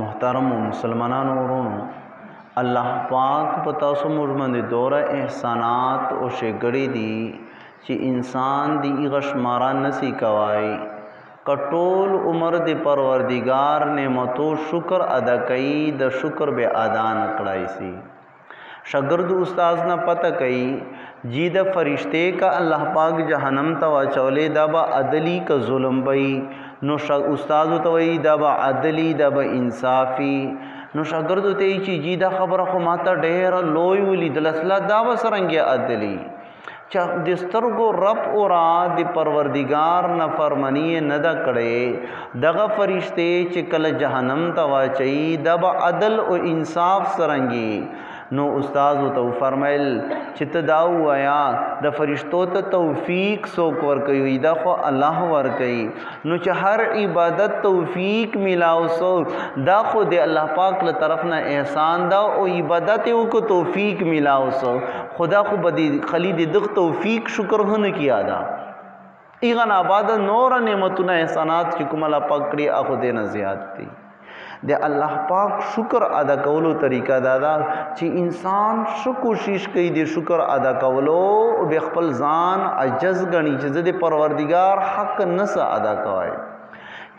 محترم و مسلمانان ورونو الله پاک په تاسو موږ باندې دوره احسانات او شګړې دي چې انسان دی غشمارا نسی کوای کټول عمر دی پروردگار نعمتو شکر ادا کوي د شکر به ادا نه کړای سي شګرد استاد نه پته کوي جی د فرشته کا الله پاک جهنم ته واچولې دا به عدلی ک ظلم بې نو شګ استاد ته وی دا به عدلی دا به انصافي نو شګرد ته چی جی دا خبره خو ماته ډېر لوی ولید لسلا دا وسرنګي عدلی چه د سترګو رب اورا د پروردگار نه فرمانی نه ده کړی دغه فرشته چې کله جهنم ته واچي د با عدل او انصاف سرنګي نو استاد تو فرمایل چې ته دا وایا د فرشتو ته توفیق سو کور کوي دا خو الله ور کوي نو چې هر عبادت توفیق ملاو سو دا خو د الله پاک له طرف نه احسان دا او عبادت یو کو توفیق ملاو سو خدا خو بدی خلی د دغ توفیق شکر هنه کیا دا ایغه نه بعد نور نعمتونه احسانات چې کوم الله پاک کړی اخو دینه زیات دي د الله پاک شکر ادا کولو طریقه دا ده چې انسان شو کوشش کوي د شکر ادا کولو او به خپل ځان عجز غني چې د پروردگار حق نه ادا کوي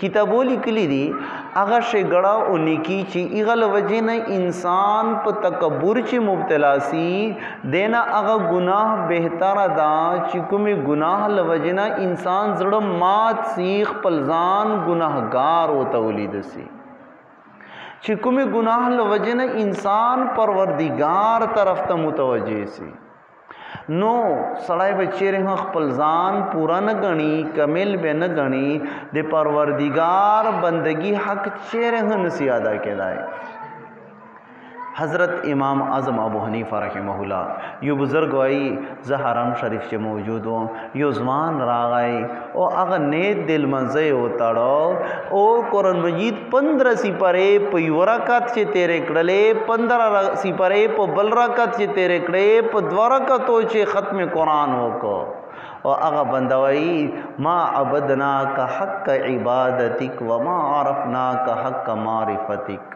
کتابو لیکلی دي هغه شګړه او نیکی چې ایغل وجه نه انسان په تکبر چې مبتلا سي دینه هغه ګناه بهتر ده چې کومې ګناه لوجنه انسان زړه مات سی خپل ځان ګناهګار او تولید سی چې کومې ګناه لوجنه انسان پروردگار طرف ته متوجه سی نو سړی به چیرې هم خپل ځان پوره نه غني کامل به نه غني د پروردگار بندگی حق چیرې هم نسی ادا کېدای حضرت امام اعظم ابو حنیفه رحمه الله یو بزرګ وایي زه حرم شریف چې موجود وم یو ځوان راغی او هغه نیت د لمنځه یې وتړو او قرآن مجید پندره سپرې په یو رکعت چې تېرې کړلې پندره سپرې په بل رکعت چې تېرې کړې په دوه رکعتو چې ختم قرآن وکړو او هغه بندوي ما عبدنا کا حق عبادتک وما عرفنا کا حق معرفتک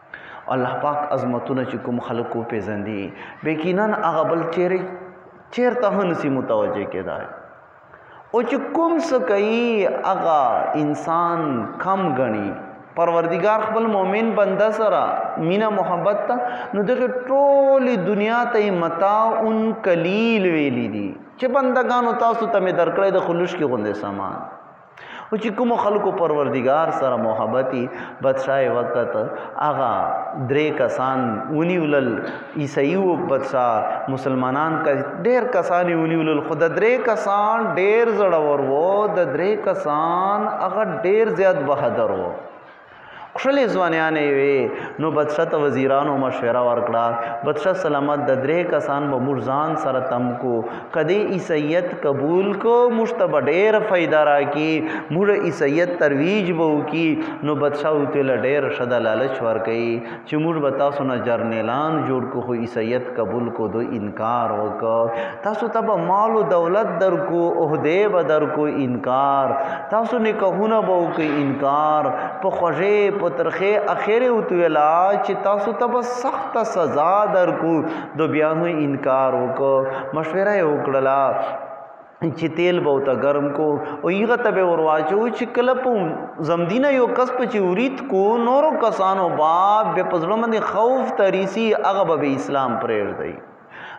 الله پاک عظمتونه چې کوم خلک وپېژندي بېکینا هغه بل چیرې چیرته هم نسی متوجه کېدای او چې کوم څه کوي هغه انسان کم غني پروردگار خپل مؤمن بنده سره مینا محبت ته نو دغه ټوله دنیا ته متاع ان قلیل ویلی دي چې بندگانو تاسو ته مې درکړې د خلوش کې غوندې سامان او چې کوم خلکو پروردگار سره محبتي بادشاہ وقت هغه درې کسان ونیولل عیسائی او بادشاہ مسلمانان کا ډېر کسان ونیولل خود درې کسان ډېر زړور وو د درې کسان هغه ډېر زیات بهادر وو کښلې ځوانیانې وې نو بدشه ته وزیرانو مشوره ورکړه بدشه سلامت د درې کسان به موږ ځان سره تم کو کدی عیسیت قبول کو موږ ته به ډېر فایده راکړي موږ عیسیت ترویج به وکړي نو بدشه ورته له ډېر ښه د لالچ ورکوي چې موږ به تاسو نه جرنیلان جوړ کو خو عیسیت قبول کو دو انکار وکړ تاسو ته به مال او دولت درکو عہدې به درکو انکار تاسو نه کهونه به وکړي انکار په خوږې په ترخې اخیره وتویلا چې تاسو ته به سخت سزا درکو دو بیا هم انکار وکړ مشوره یې وکړله چې تیل به وته ګرم کو او هغه ته به ورواچو چې کله په زمدینه یو کس په چې ورید کو نورو کسانو باب به پزړه باندې خوف تریسی هغه به اسلام پرېر دی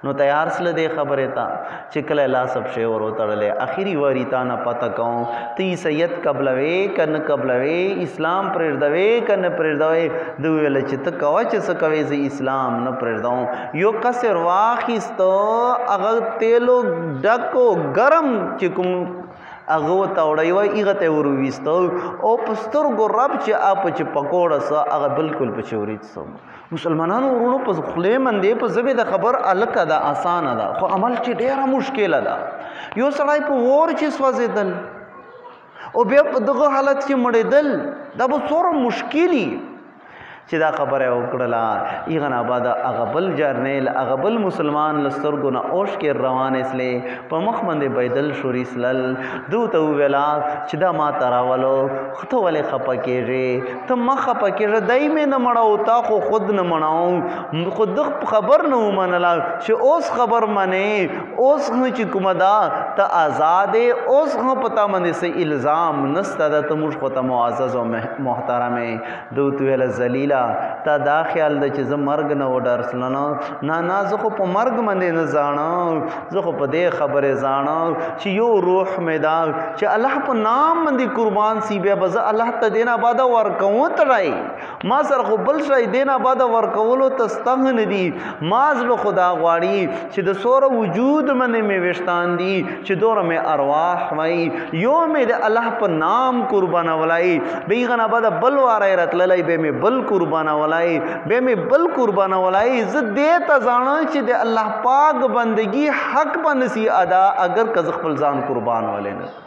نو تیار سل دې خبره تا چې کله لا سب شی ورو تړلې اخیری وری تا نه پته کوم تی سید قبلوي کن قبلوي اسلام پرېر دوي کن پرېر دوي دوی ول چې ته کوا چې سکوي زی اسلام نه پرېر دوم یو کس یې راواخیسته، هغه تېلو ډک و، ګرم چې کوم هغه ورته وړی وای، هغه ته یې ور وویسته او په سترګو رپ چې اپه چې پکوړه سوه، هغه بلکل پکې ورید سوه. مسلمانانو وروڼو په خولې مندې په ژبې د خبر هلکه ده اسانه ده خو عمل کې ډېره مشکله ده. یو سړی په اور کې سوځېدل. او بیا په دغه حالت کې مړېدل دا به څوره مشکلی چې دا خبره وکړله ایغه نه بعد هغه بل جرنیل هغه بل مسلمان لسترګو نه اوش کې روان اسلې په مخ باندې بيدل شوري سلل دو ته ویلا چې دا ما تراولو خته ولې خپه کېږي ته مخ خپه کېږي دایمه نه مړاو تا خو خود نه مړاو خود خبر نه ومنلا چې اوس خبر منې اوس هم چې کومه دا ته آزاد اوس هم پتا باندې سه الزام نسته دا ته موږ خو ته معزز او محترم دوت ویل ذلیلا تا دا خیال د چې زه مرګ نه وډر سلنه نه نه زه خو په مرګ باندې نه ځانم زه خو په دې خبره ځانم چې یو روح مې دا چې الله په نام باندې قربان سی بیا بز الله ته دینه آباد ورکوم تړای ما سره خو بل شای دینا بعد ورکولو ته ستنګ نه دي ما زړه خدا غواړي چې د سوره وجود منې مې وشتان دي چې دور مې ارواح وای یو مې د الله په نام قربان ولای بیغنا بعد بل واره راتللای به مې بل قربان ولای به مې بل قربان ولای زه دې ته ځانم چې د الله پاک بندگی حق باندې سي ادا اگر کز خپل ځان قربان ولې نه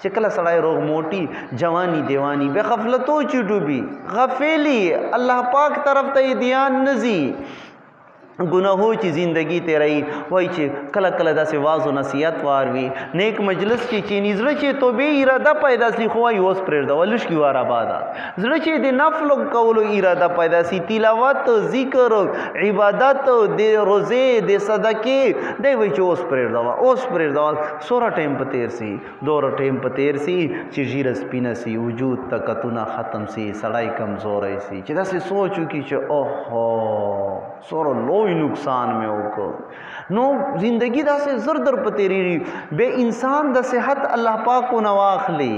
چې کله سړی روغ موټي جوانی دیوانی به غفلتو چې ډوبي غفلی الله پاک طرف ته دیان نزي ګناهو چې زندگی تیرای وای چې کله کله داسې واز او نصیحت واروي نیک مجلس چې چې نزړه چې توبه اراده پیدا سی خو وای اوس پرېږده ولش کی واره آباد زړه چې د نفل کولو اراده پیدا سی تلاوت ذکر عبادت د روزه د صدقې دی وای چې اوس پرېږده اوس پرېږده څوره ټیم په تیر سی دوره ټیم په تیر سی چی ژیره سپینه سی وجود ته کتونه ختم سی سړی کمزوری سی چی داسی سوچ وکی چی اوهو څوره لوی نقصان می وکړ نو زندگی داسی زر در په تیریږي به انسان د صحت الله پاک نه واخلی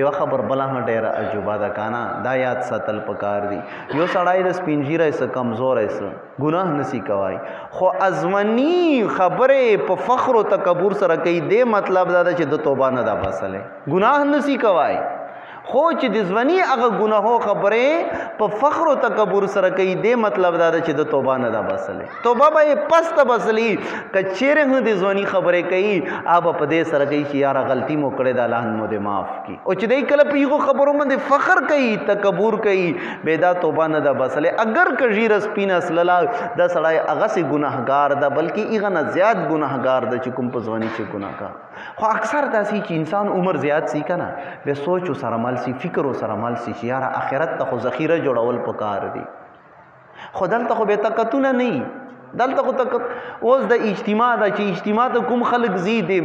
یو خبر بلا هم ډیره عجوبه ده کانا دا یاد ساتل پکار دي یو سړی د سپینجیره سه کمزور سه ګناه نسی کوي خو ازمنی خبره په فخر او تکبر سره کوي د مطلب دا ده چې د توبه نه دا بسله ګناه نسی کوي خو چې د ځونی هغه ګناهو خبره په فخر او تکبر سره کوي د مطلب دا ده چې د توبه نه دا بسله توبه به پس ته بسلی کچیر هم دې ځواني خبرې کوي اوب په دې سره کوي چې یاره غلطي مو کړې ده الله مو دې معاف کړي او چې دې کله په یو خبرو باندې فخر کوي تکبر کوي به دا توبه نه ده بسلې اگر کژیر سپین اصللا د سړی هغه سي ګناهګار ده بلکې هغه نه زیات ګناهګار ده چې کوم په ځواني چې ګناهګار خو اکثر داسې چې انسان عمر زیات سی کنه به سوچ سره مل سی فکر سره مل سی چې یاره اخرت ته خو ذخیره جوړول پکار دي خو دلته خو به تکتونه نه وي دلته خو تک اوس د اجتماع د چې اجتماع ته کوم خلک زی دي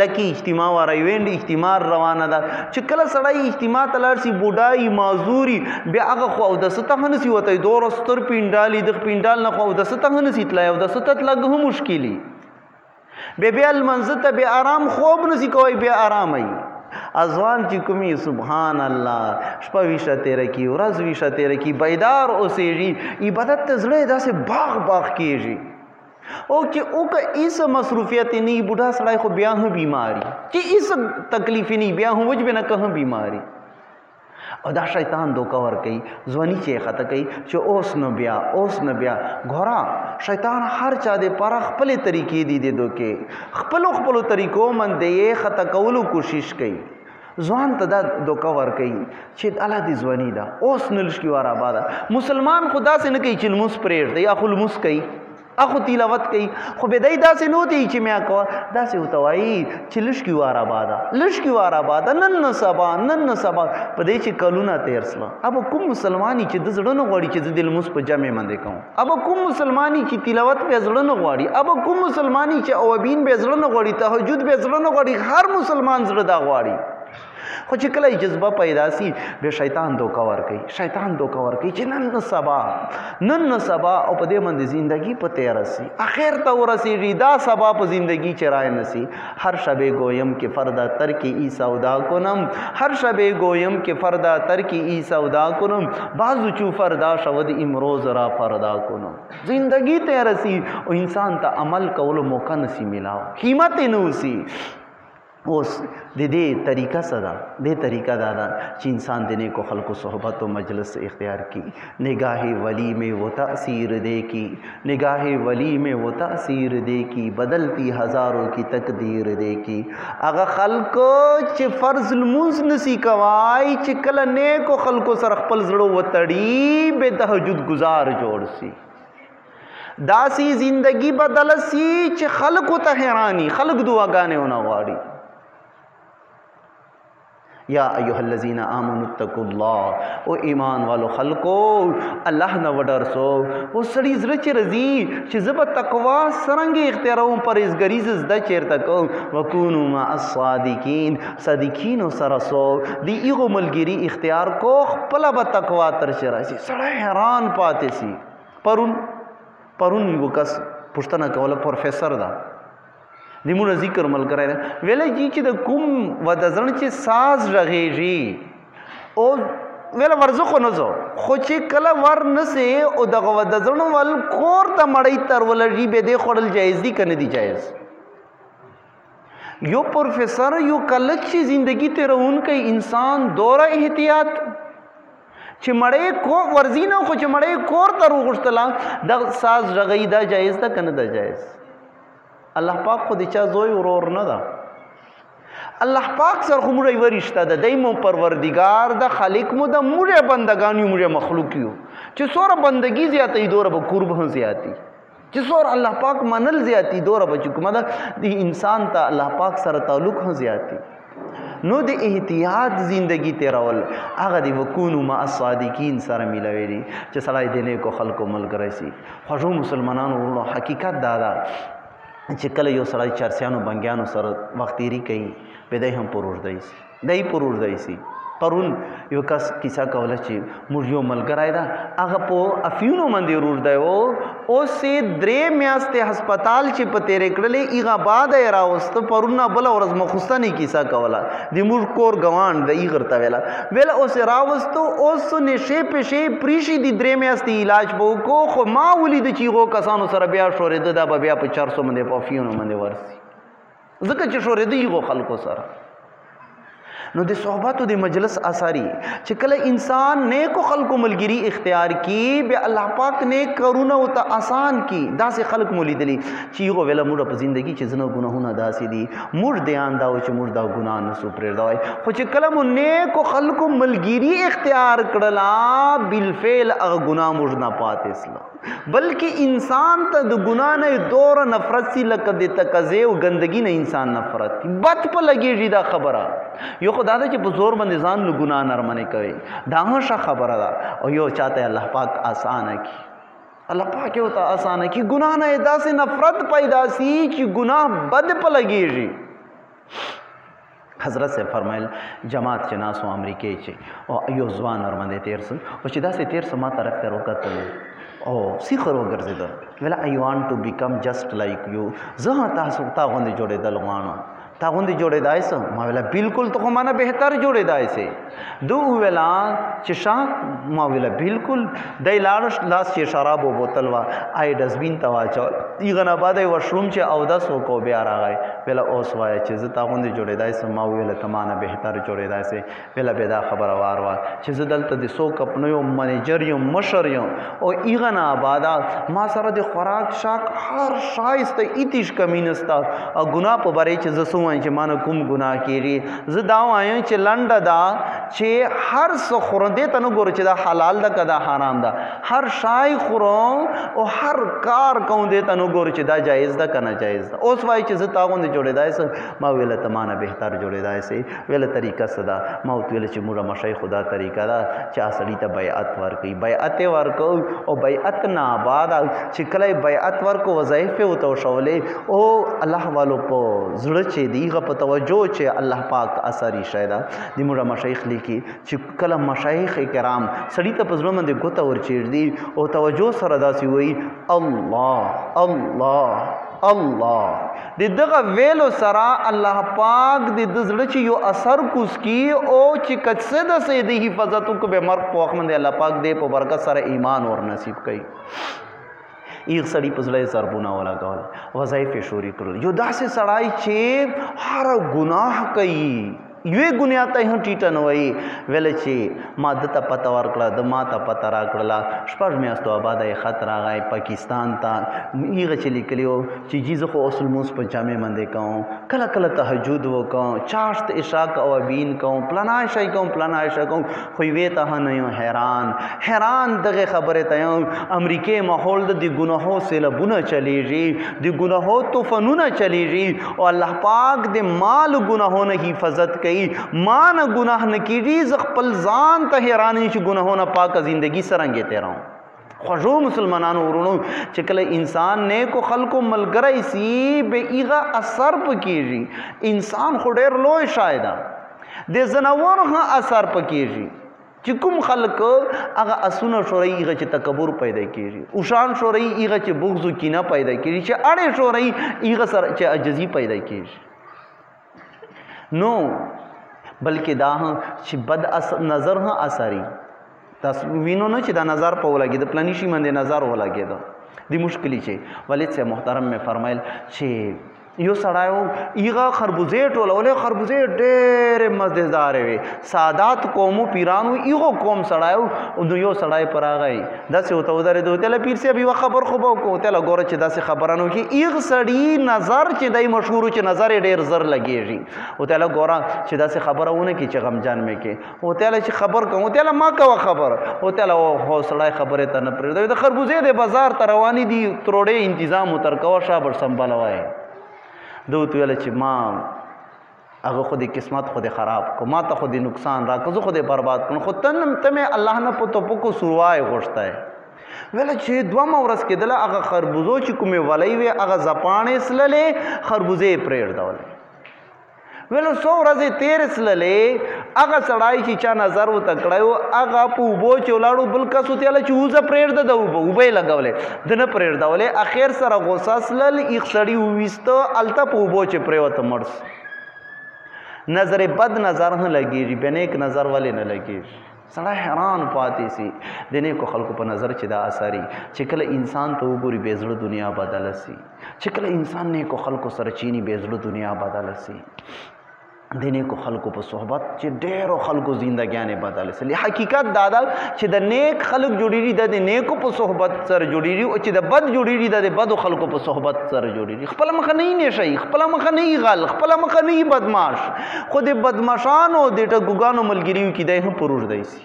لکه اجتماع و رایوند اجتماع روانه ده چې کله سړی اجتماع ته لاړ شي بوډای معذوري بیا هغه خو او د سته نه سی وته دور ستر پینډالي د پینډال نه خو او د سته نه سی تلای او د سته تلګ هم مشکلي به بیا لمنځه ته به آرام خوب نسی کوي به آرام وي ازوان چې کومي سبحان الله شپه ویشه تیر کی ورځ ویشه تیر کی بیدار اوسېږي عبادت ته زړه داسې باغ باغ کیږي او کې او که ایس مصروفیت نه بوډا سړی خو بیا هم بیماری کې ایس تکلیف نه بیا هم وجب نه که هم بیماری او دا شیطان دوکه ور کوي ځواني چې خطه کوي چې اوس نو بیا اوس نو بیا ګورا شیطان هر چا دې پر خپل طریقې دی دې دوکه خپل خپل طریقو من دې خطه کولو کوشش کوي ځوان ته دا دوکه ور کوي چې الله دې ځواني دا اوس نلش کی وار آباد مسلمان خدا سي نه کوي چې لمس پرېږ دی یا خو لمس کوي اخو تلاوت کوي خو به دای داسې نو دی چې میا کو داسې وته وای چې لشکي وار آباد لشکي وار آباد نن نو سبا نن نو سبا په دې چې کلونه تیر سلا اب کوم مسلمانی چې د زړه نه غوړي چې د دل مس په جمع باندې کوم اب کوم مسلمانی چې تلاوت په زړه نه غوړي اب کوم مسلمانی چې اوبین به زړه نه غوړي تهجد به زړه نه غوړي هر مسلمان زړه دا غوړي خو چې کله جذبه پیدا سي به شیطان دوکا ور کوي شیطان دوکا ور کوي چې نن نو سبا نن نو سبا او په دې باندې ژوندۍ په تیر سي اخر ته ورسیږي دا سبا په ژوندۍ چې راي نسی هر شبه گویم کې فردا تر کې ای سودا کنم هر شبه گویم کې فردا تر کې ای سودا کنم بعض چو فردا شود امروز را فردا کنم ژوندۍ تیر سي او انسان ته عمل کولو موقع نسی ملاو قیمت نوسی اوس د دې طریقه څه ده دې طریقه دا ده چې انسان د نیکو خلکو صحبت او مجلس اختیار کی نگاه ولی میں وہ تاثیر دے کی نگاه ولی میں وہ تاثیر دے کی بدلتی هزارو کی تقدیر دے کی هغه خلکو چې فرض المنز نسی کوای چې کله نیکو خلکو سره خپل زړه وتړي به تهجد گزار جوړ سی داسي زندگی بدل سی چې خلق ته حیرانی خلق دعاګانې ونه غواړي یا ایها الذین آمنوا اتقوا الله او ایمان والو خلقو الله نه وډر سو او سړی زړه چې رضی چې زب تقوا سرنګ اختیاروم پرېزګری زده چیرته کو وکونو ما الصادقین صادقین سره سو دی ایغه ملګری اختیار کو خپل به تقوا تر شي راشي سړی حیران پاتې سي پرون پرون یو کس پښتنه کوله پروفیسور دا د مونږ ذکر ملګری دی ویل کی چې د کوم و د زړه چې ساز رغېږي او ویل ورزه خو نه زو خو چې کله ور نسې او دغه و د زړه ول کور ته مړی تر ولږي به دې خړل جایز دي کنه دي جایز یو پروفیسور یو کلک چې زندگی تیرونکی انسان دوره احتیاط چې مړې کو ورزی نه خو چې مړې کور ته وروغښتله د ساز رغی دا جایز ده کنه دا جایز الله پاک خو د چا زوی ورور نه ده الله پاک سره خو موږ ورشته ده دایمو پروردگار د خالق مو د موږ بندگان یو موږ مخلوق یو چې سوره بندگی زیاتې دوره به قرب هم زیاتی چې څور الله پاک منل زیاتی دوره به کوم دا د انسان ته الله پاک سره تعلق هم زیاتی نو د احتیاط زندگی تیرول هغه دی وکونو ما الصادقین سره ملوي دي چې سړی د نیکو خلکو ملګری شي خوږو مسلمانانو ورونو حقیقت دا ده چې کله یو سړی چرسیانو بنګیانو سره وخت تیری کوي بده هم پرور دی دای پر ورځی سي پرون یو کس کیسه کوله چې موږ یو ملګری دا هغه په افیونو باندې رور دی او اوس درې میاشتې هسپتال چې په تیرې کړلې ایغه بعد یې راوست پرون بل ورځ مخستنی کیسه کوله د موږ کور ګوان د ایغر ته ویله ویل اوس راوست اوس نشه پشه پریشي د درې میاشتې علاج بو کو خو ما ولید چې غو کسانو سره بیا شورې ده دا بیا په 400 باندې په افیونو باندې ورسي ځکه چې شورېدی غو خلکو سره نو د صحبت او د مجلس اثري چې کله انسان نیکو خلکو ملګری اختیار کی به الله پاک نیک کارونه او ته آسان کی داسې خلک مولیدلی چې یو ویل موږ په ژوندۍ کې ځنه ګناهونه داسې دي موږ دیان دا او چې موږ دا ګناه نه سو پرې دا وای خو چې کله مو نیکو خلکو ملګری اختیار کړلا بالفعل هغه ګناه موږ نه پاتې اسلام بلکې انسان ته د ګنا نه دور نفرت سی لکه د تکزه او ګندګی نه انسان نفرت کی بد په لګیږي دا خبره یو خدای ته چې په زور باندې ځان له ګنا نرمنه کوي دا هم ښه خبره ده او یو چاته الله پاک اسانه کی الله پاک یو ته اسانه کی ګنا نه داسې نفرت پیدا سی چې ګناه بد په لګیږي حضرت سے فرمایل جماعت چې ناسو امریکای چې او یو ځوان ورمنده تیر سو او چې داسې تیر سو ما طرف ته وکتل او سیخر وګرځیدل ویل آی وانټ ټو بیکم جسټ لایک یو زه تاسو ته غوندې جوړېدل غواړم تا غوندې جوړېدای سم ما ویل بالکل ته خو مانه بهتر جوړېدای سي ده وویل چې شا ما ویل بالکل د لاړش لاس چې شراب او بوتل وا آی ډسبین ته واچول دیغه نه بعد وشروم چې او داس وکاو بیا راغی ویل اوس وای چې زه تا غوندې جوړېدای سم ما ویل ته ما نه بهتر جوړېدای سي ویل به دا خبره وار وار چې زه دلته د سو کپنو یو منیجر یو مشر یو او ایغه نه بعد ما سره د خوراک شاک هر شایسته ایتیش کمینستا او ګنا په باره چې زه سوم چې ما نه کوم ګنا کیږي زه دا وایم چې لنډه دا چې هر څه خورو دې ته نه ګورو چې دا حلال ده که دا حرام ده هر شای خورو او هر کار کوم دې ته نه ګورو چې دا جایز ده که نه جایز ده اوس وایي چې زه تا غوندې جوړېدای سم ما ویله ته ما نه بهتر جوړېدای سي ویله طریقه څه ده ما ورته ویله چې موږ مشی خو دا طریقه ده چې سړي ته بیعت ورکوي بیعت یې ورکوو او بیعت نه بعد چې کله یې بیعت ورکو وظایف یې ورته وښولې او الله والو په زړه چې دیغه په توجه چې الله پاک اثرې شایدا د موږ مشایخ لیکي چې کله مشایخ کرام سړی ته پزړه باندې ګوته ورچیر دی او توجه سره داسي وایي الله الله الله د دغه ویلو سره الله پاک د زړه چې یو اثر کوس کی او چې کڅه د سې د حفاظت کو به مرګ په وخت باندې الله پاک دې په برکت سره ایمان ور نصیب کړي یغ سړی په زړه ضربونه ولګول وظایف یې شوري کړل یو داسې سړی چې هر ګناه کوي یوې ګنیا ته هم ټیټه نه وایي ویل چې ما ده ته پته ورکړه د ما ته پته راکړله شپږ میاشتو آباده یې خط راغی پاکستان ته هغه چې لیکلی و چې جی زه خو اوس لمونځ په جامع باندې کوم کله کله تهجد وکړم چاشت عشاق او ابین کوم پلنا شی کوم پلنا شی کوم خو وی ته نه یو حیران حیران دغه خبره ته یو امریکای ماحول د ګناهو سیلابونه چلیږي د ګناهو طوفانونه چلیږي او الله پاک د مال ګناهونه حفاظت کوي مان ګناه نه کیږي ز خپل ځان ته حیران چې ګناهونه پاکه زندگی سرنګې تیراو خوږو مسلمانانو ورونو چې کله انسان نیکو خلکو ملګری سی به ایغه اثر پکېږي انسان خو ډېر لوی شای ده د ځناورو هم اثر پکېږي چې کوم خلک هغه اسونه شوري هغه چې تکبر پیدا کیږي او شان شوري هغه چې بغض او کینه پیدا کیږي چې اړې شوري هغه سره چې عجزي پیدا کیږي نو بلکې دا هم چې بد نظر هم اثري تاسو وینو نه چې دا نظر په ولګي د پلاني شي باندې نظر ولګي دا دی مشکلی چې ولید سے محترم می فرمایل چې یو سړایو ایغه خربوزه ټولولې خربوزه ډېرې مزیدارې وي سادات قومو پیرانو ایغو قوم سړایو او نو یو سړای پر راغی داسې وته ودرې دوی ته پیر سی یو خبر خو به کو ته لګور چې داسې خبرانو کې ایغ سړی نظر چې دای مشهور چې نظر ډیر زر لګیږي او ته لګور چې داسې خبرونه کې چې غمجان مې کې او ته چې خبر کوم ته ما کا خبر او ته له حوصله خبره ته نه پر دوی د خربوزې د بازار ته رواني دي تروړې تنظیم تر کوه شابر سنبالوي دوی ته چې ما هغه خو دې قسمت خو دې خراب کو ما ته خو دې نقصان را کو زه خو دې برباد کړم خو ته نم ته مې الله نه په توپکو سروای غوښتی ویل چې دومه ورځ کېدله هغه خربوزو چې کومې ولۍ وې هغه زپاڼې سللې خربوزې پرېږدولې ویل څو ورځې تېرې سللې هغه سړای چې چا نظر و تکړایو هغه په وبو چې ولاړو بل کس ته له چوزه پرېړ د وبو وبې لګولې د نه پرېړ دولې اخر سره غوسه سلل یخ سړی وويسته الته په وبو چې پرېوته مرس نظر بد نظر نه لګیږي بنیک نظر ولې نه لګیږي سړی حیران پاتې سي د نیکو خلکو په نظر چې دا اثري چې کله انسان ته وګوري بې زړه دنیا بدله سي چې کله انسان نیکو خلکو سره چینی بې زړه دنیا بدله سي د نیکو خلکو په صحبت چې ډېرو خلکو زندګیانې بدلې سلې حقیقت دا ده چې د نیک خلک جوړېږي د نیکو په صحبت سره جوړېږي او چې د بد جوړېږي د بدو خلکو په صحبت سره جوړېږي خپل مخه نه نشي خپل مخه نه غل خپل مخه نه بدمعاش خو د بدمعشانو د ټګوګانو ملګریو کې دی هم پروش دی سي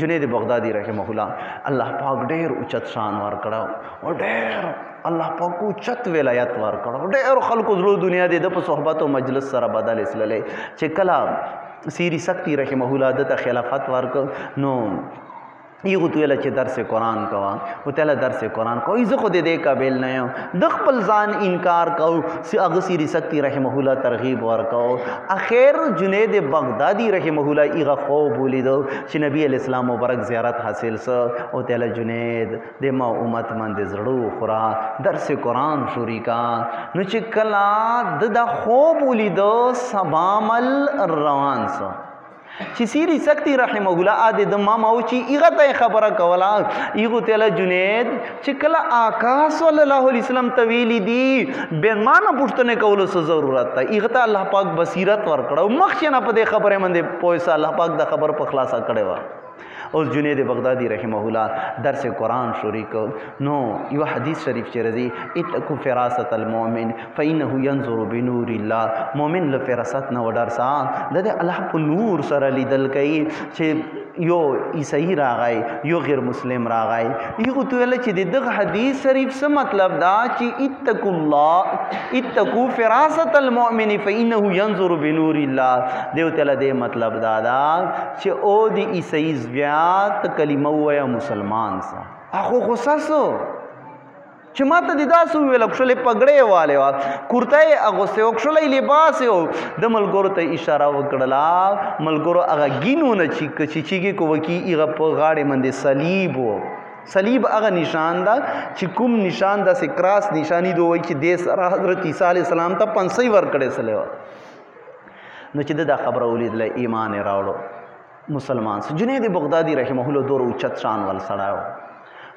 جنید بغدادي رحمه الله الله پاک ډېر اوچت شان ورکړو او ډېر الله پاک اوچت ولایت ورکړو ډېر خلکو زړه دنیا دې د په صحبت او مجلس سره بدل اسللې چې کله سیری سختی رحمه الله د خلافت ورک نو یو خو ویل چې درس قرآن کوا او تعالی درس قرآن کوي زه خو دې دې قابل نه یم د خپل ځان انکار کو سی هغه سی رسکتی رحمه الله ترغیب ورکاو اخر جنید بغدادي رحمه الله ایغه خو بولیدو چې نبی اسلام مبارک زیارت حاصل سو او تعالی جنید د ما امت من د زړو خورا درس قرآن شوري کا نو چې کلا د د خو بولیدو سبامل روان سو چې سیری سکتی رحمه الله ا د د ماما او چې ایغه ته خبره کولا ایغه ته له جنید چې کله آقا صلی الله علیه وسلم طویل دی به معنا پښتنه کولو څه ضرورت ته ایغه ته الله پاک بصیرت ورکړو مخ چې نه په دې خبره مندې پویسا الله پاک د خبر په خلاصا کړي وا اوس جنید بغدادي رحمه الله درس قران شروع کو نو یو حدیث شریف چې راځي اتقوا فراست المؤمن فإنه ينظر بنور الله مؤمن له فراست نه وډار سا د الله په نور سره لیدل کوي چې یو عیسائی راغی یو غیر مسلم راغی یو ته ویل چې دغه حدیث شریف څه مطلب دا چې اتقوا الله اتقوا فراست المؤمن فإنه ينظر بنور الله دیو ته له دې مطلب دا دا چې او دی عیسی زیات کلمه وایا مسلمان سا اخو غوسه سو چې ما ته د داسو ویل کښلې پګړې والے وا کورته اغوسته وکښلې لباس یو د ملګرو ته اشاره وکړلا ملګرو هغه ګینو نه چې کچې چیږي کو وکی هغه په غاړې مندې صلیب وو صلیب هغه نشان ده چې کوم نشان ده سکراس نشانی دوی چې د حضرت عیسی علی السلام ته پنسي ور کړې سلیو نو چې دا خبره ولیدله ایمان یې راوړو مسلمان سو جنید بغدادي رحمه الله دور اوچت شان ول سړی و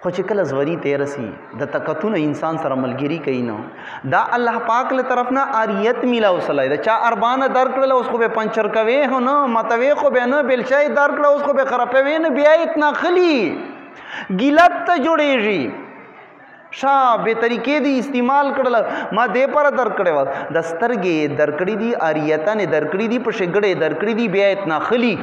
خو چې کله زوري ته رسی د تکتونه انسان سره ملګری کوي نو دا الله پاک له طرف نه اریت میلا وسلای دا چا اربانه در کړل اوس خو به پنچر کوي هو نه متوي خو به نه بلچای در کړل اوس خو به خرابوي نه بیا اتنا خلی ګیلت ته جوړیږي شا به طریقې دی استعمال کړل ما دې پر درکړې و د سترګې درکړې دي اریتن درکړې دي په شګړې درکړې دي بیا اتنا خلی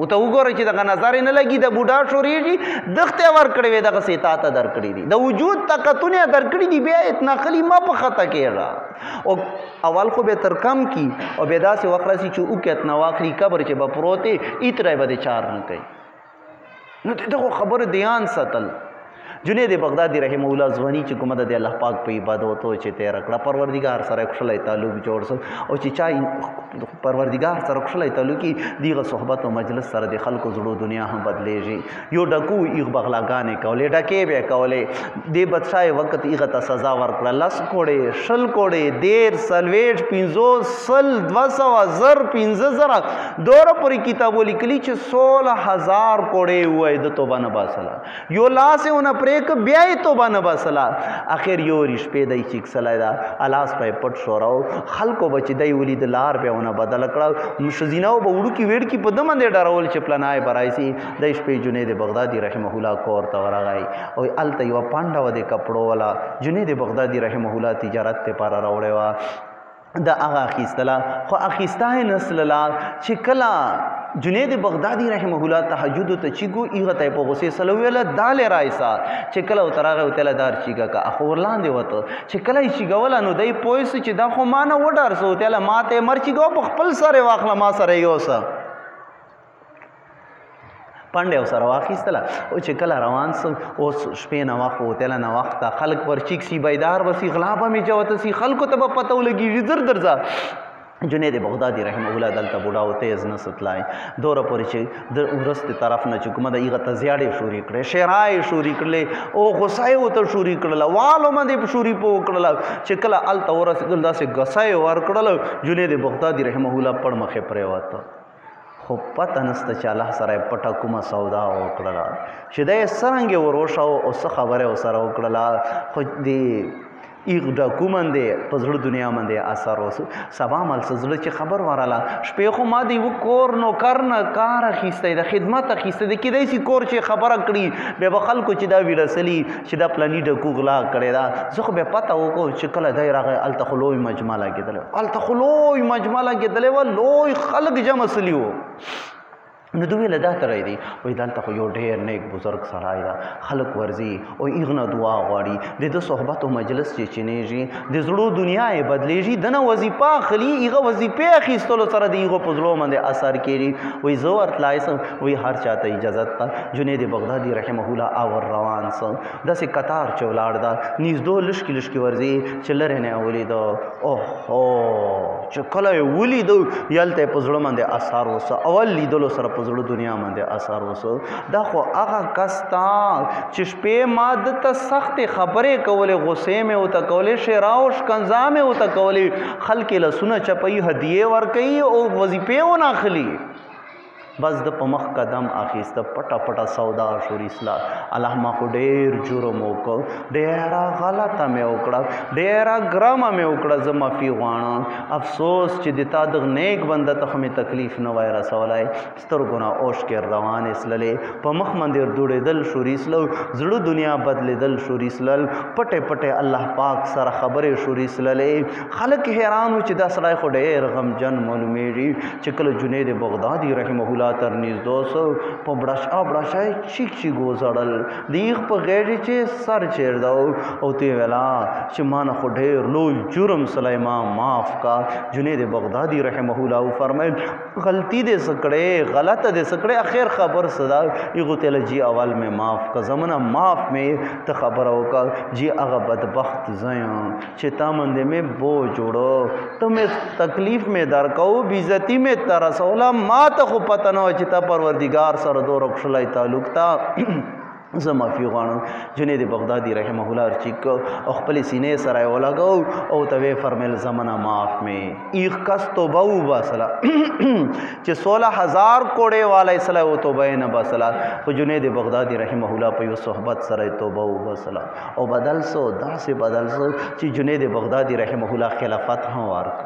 او ته وګوره چې دغه نظر نه لګي د بوډا شوريږي دخته ور کړې وې دغه سیتا ته در کړې دي د وجود طاقتونه در کړې دي بیا اتنا خلی ما په خطا کېږه او اول خو به تر کم کی او به داسې وخرسي چې او کې اتنا واخلي قبر چې به پروته اتره به چار نه کوي نو دغه خبره دیان ساتل جنید بغدادي رحم الله ځواني چې کومه د الله پاک په عبادت او چې تیر کړه پروردګار سره خوشاله تعلق جوړ سو او چې چا پروردګار سره خوشاله تعلق دیغه صحبت او مجلس سره د خلکو زړه دنیا هم بدلېږي یو ډکو یو بغلاګانې کولې ډکې به کولې دې بدشاه وخت هغه ته سزا ورکړه لس کوړې شل کوړې دیر سلویټ پنځو سل دوه سوه زر پنځه زره دوره پورې کتابو لیکلي چې سوله هزار کوړې وای د توبه نه باسله یو لاس یې ونه پرېک بیا یې توبه نه باسله اخر یو ریش پیدا یې چیکسلی ده الاس په پټ شوراو خلکو به چې دی ولید لار بیا ونه بدله کړه ښځینهو به وړوکي ویړکي په ده باندې ډارول چې پلنای به راشي د شپې جنید بغدادي رحمه الله کور ته ورغی او الته یو پانډه و د کپړو ولا جنید بغدادي رحمه الله تجارت ته پار راوړې و د هغه اخیستله خو اخیسته نسللا چې کلا جنید بغدادي رحمه الله تهجد ته چې ګو ایغه ته په غوسه سلو ویل دال رایسا چې کله او ترغه او تل دار چیګه کا اخور لاندې وته چې کله یې چیګول نو دای پویس چې دا خو مان وډار سو تل ماته مرچیګو په خپل سره واخله ما سره یوسه پنډه او سره واخیستله او چې کله روان سم اوس شپې نه وخت وتله نه وخت خلک پر چیک سی بیدار وسی غلا به می چوته سی خلکو ته په پتو لګی زر درځه جنید بغدادي رحم الله دلته بوډا او تیز نه ستلای دور پر چې د ورست طرف نه چکمه د ایغه تزیاړې شوري کړې شرای شوري کړلې او غصای او ته شوري کړل والو باندې شوري پو کړل چې کله ال تورس دلته سه غصای ور کړل جنید بغدادي رحم الله پړ مخه پرې وته خو پته نسته چې الله سره پټه کومه سودا وکړله چې دا یې څرنګه وروشو او څه خبره وسره وکړله خو دې ایغ ډاکو باندې په زړه دنیا باندې اثر وسو سبا مل سزړه چې خبر وراله شپې خو ما دی وکور نو کار نه کار اخیسته د خدمت اخیسته د کیدای سی کور چې خبره کړي به خلکو چې دا ویرسلی چې دا پلانی ډکو غلا کړی دا زه خو به پته وکړو چې کله دای راغی الته خو لوی مجمع لګېدلی الته خو لوی مجمع لګېدلی وه لوی خلک جمع سلي وو نو دوی له دا ترې دی وای دلته خو یو ډیر نیک بزرگ سړی دا خلک ورزي او ایغنه دعا غواړي د د صحبت او مجلس چې چینېږي د زړو دنیا یې بدلیږي د نه وظیفه اخلي هغه وظیفه اخیستلو سره د هغو په زړو باندې اثر کېږي وایي زه ورتلای سم وایي هر چا ته اجازه ته جنید بغدادي رحمه الله اور روان سم داسې قطار چې ولاړ ده نږدو لشکې لشکې ورځي چې لرې نه یې ولیدو اوهو چې کله یې ولیدو هلته یې په زړه باندې اثر وسو اول لیدلو سره په زړه دنیا باندې اثر وسو دا خو هغه کس تا چې شپې ما د ته سختې خبرې کولې غصې مې وته کولې شعرا او شکنځا مې وته کولې خلک له سونه چپي هدیه ورکوي او وظیفې ونه اخلي بس د په مخ قدم اخیسته پټه پټه سودا شور اصلاح الله ما خو ډیر جرم وکړ ډیره غلطه مې وکړه ډیره ګرمه مې وکړه زه معافي غواړم افسوس چې د تا د نیک بنده ته خو مې تکلیف نه وای رسولی سترګو نه اوشکې روانې سللې په مخ مندې دوړېدل شوري سلو زړه دنیا بدلېدل شوري سلل پټې پټې الله پاک سره خبرې شوري سللې خلک حیران و چې دا سړی خو ډېر غمجن معلومېږي چې کله جنید بغدادي رحمه الله تر نږدو سو په بړشا بړشا چیک چی ګوزړل دیخ په غیر چې سر چیر دا او تی ویلا چې مان خو ډېر لوی جرم سلیمان معاف کا جنید بغدادي رحمه الله فرمایل غلطی دې سکړې غلط دې سکړې اخر خبر صدا یغه تل جی اول می معاف کا زمنا معاف می ته خبر او کا جی هغه بدبخت زیا چې تا مند می بو جوړو ته می تکلیف می در کو بیزتی می تر رسولا ما ته خو پته نه چې تا پروردگار سره دور خلای تعلق تا زه معافي غواړم جنید بغدادي رحمه الله چیک او خپل سینې سره ولګاو او ته وی فرمل زمنا معاف می ایخ کس توبه و باسلا چې 16000 کوړې والے سره او توبه نه باسلا خو جنید بغدادي رحمه الله په یو صحبت سره توبه و باسلا او بدل سو داسې بدل سو چې جنید بغدادي رحمه الله خلافت هم ورک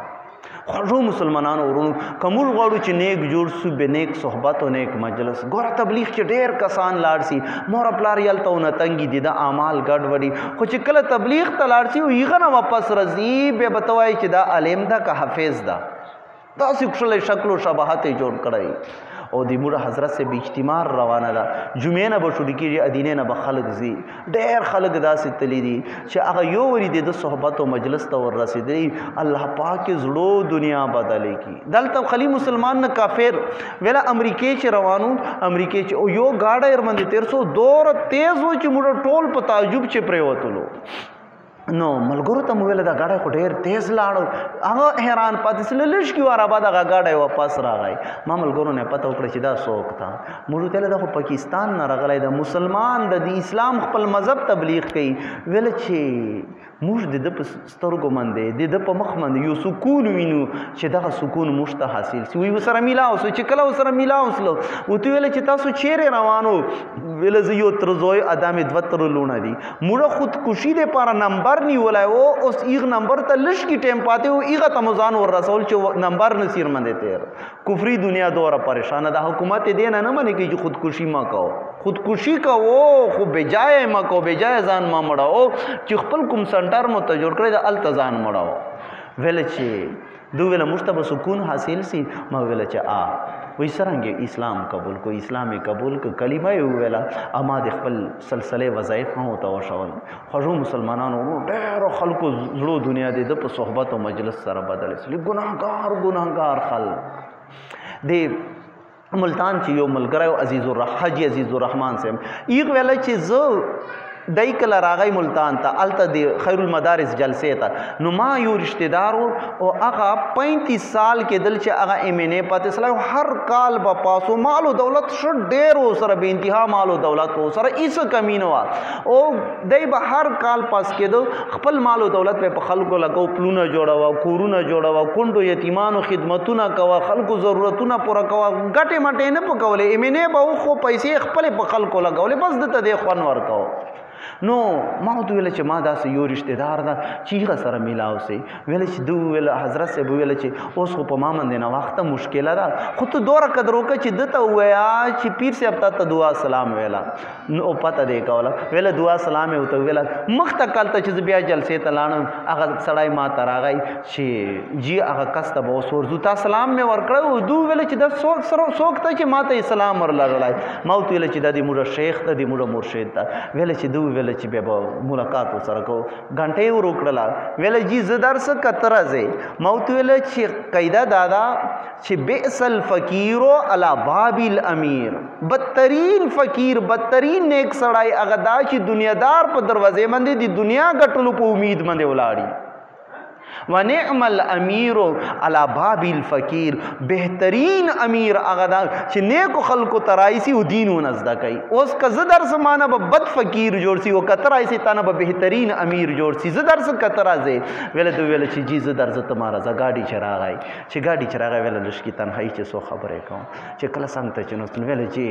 خوږو مسلمانانو ورونو کومول غواړو چې نیک جوړ سو به نیک صحبت او نیک مجلس ګوره تبلیغ چې ډیر کسان لاړ سي مور پلار یل ته نه تنګي دي د اعمال ګډ وډي خو چې کله تبلیغ ته لاړ سي او یغه نه واپس راځي به بتوای چې دا علم دا که حافظ دا دا څه شکل او شباهت جوړ کړی او د مولا حضرت سے به اجتماع روانه ده جمعې نه به شروع کیږي ادینې نه به خلک زی ډېر خلک داسې تللی دي چې هغه یو وری د صحبت او مجلس ته ور رسیدلی الله پاک زړو دنیا بدلې کی دلته خلی مسلمان نه کافر ویلا امریکې چې روانو امریکې چې او یو گاډه ير باندې 1300 دور تیز و چې موږ ټول په تعجب چې پریوتلو نو ملګرو ته مو ویل دا ګاډی خو ډیر تیز لاړو هغه حیران پاتې سل لږ کی واره بعد هغه ګاډی واپس راغی ما ملګرو نه پته وکړه چې دا څوک تا موږ ته دا خو پاکستان نه راغلی دا مسلمان د اسلام خپل مذهب تبلیغ کوي ویل چې موږ د د سترګو مندې د د په مخ مندې یو سکون وینو چې دغه سکون موږ ته حاصل سی وی سره ملا اوس چې کله سره ملا اوس لو او ته ویل چې تاسو چیرې روانو ویل زه یو تر زوی ادمه دوتر لونه دي موږ خودکشي د پاره نمبر نیولای وو اوس ایغ نمبر ته لش کی ټیم پاتې او ایغه ته مزان ور رسول چې نمبر نصیر مندې تیر کفری دنیا دوره پریشان ده حکومت دې نه نه منې کی چې خودکشي ما کو خودکشي کو خو بجای ما کو بجای ځان ما مړاو چې خپل کوم سنټر مو ته جوړ کړی د التزان مړاو ویل چې دوی ویل موږ ته به سکون حاصل سي ما ویل چې آ وی څرنګه اسلام قبول کو اسلام قبول کو کلمه یې وویله اما د خپل سلسله وظایف هم ورته وشول خوږو مسلمانانو ورو ډېرو خلکو زړو دنیا د ده په صحبت او مجلس سره بدله سوه ګناهګار ګناهګار خلک د ملتان چې یو ملګری او عزیز الرحمن حاجی عزیز الرحمن سم یغ ویل چې زه دای کله راغی ملتان ته الته د خیر المدارس جلسه ته نو ما یو رشتہ دار او هغه 35 سال کې دل چې هغه ایم ان ای پاتې سلام هر کال په پاسو مال او دولت شو ډیر سره به انتها مال او دولت او سره ایس کمینه وا او دای به هر کال پاس کېدو خپل مال او دولت په خلکو لګو پلونه جوړاوه کورونه جوړاوه کندو یتیمانو خدمتونه کوه خلکو ضرورتونه پوره کوه ګټه مټه نه پکولې ایمنه به خو پیسې خپل په خلکو لګولې بس دته دې خوان ورکاو نو ما ته ویل چې ما داسې یو رشتہ دار ده چې هغه سره ملاو سي ویل چې دو ویل حضرت صاحب ویل چې اوس خو په ما باندې نه وخت مشکله ده خو ته دوره قدر وکړه چې دته وایا چې پیر صاحب ته دعا سلام ویلا نو پته دی کوله ویل دعا سلام او ته ویل مخ ته کال ته چې بیا جلسې ته لاړم هغه سړی ما ته راغی چې جی هغه کس ته به وسور زو تا سلام مې ورکړو دو ویل چې د سوک سره سوک ته چې ما ته اسلام ورلړلای ما ته ویل چې د دې مولا شیخ ته د مولا مرشد ته ویل چې دو ویل چې به ملاقات سره کو غنټې وروکړلا ویل جی زدار سره کتره زه ما ته ویل چې قاعده دادا چې بئس الفقیر علی باب الامیر بدترین فقیر بدترین نیک سړی هغه دا چې دنیادار په دروازې باندې د دنیا ګټلو په امید باندې ولاړی ونعم الامیر علی باب الفقیر بهترین امیر هغه دا چې نیکو خلکو ترایسی او دین ونزدا کوي اوس که زه درس معنی به بد فقیر جوړ سی او کترایسی تانه به بهترین امیر جوړ سی زه درس کترازه ویل ته ویل چې جی زه درس تمہارا زګاډي چراغای چې ګاډي چراغای ویل لشکې تنهایی چې سو خبره کوم چې کله څنګ ته چې نو ویل چې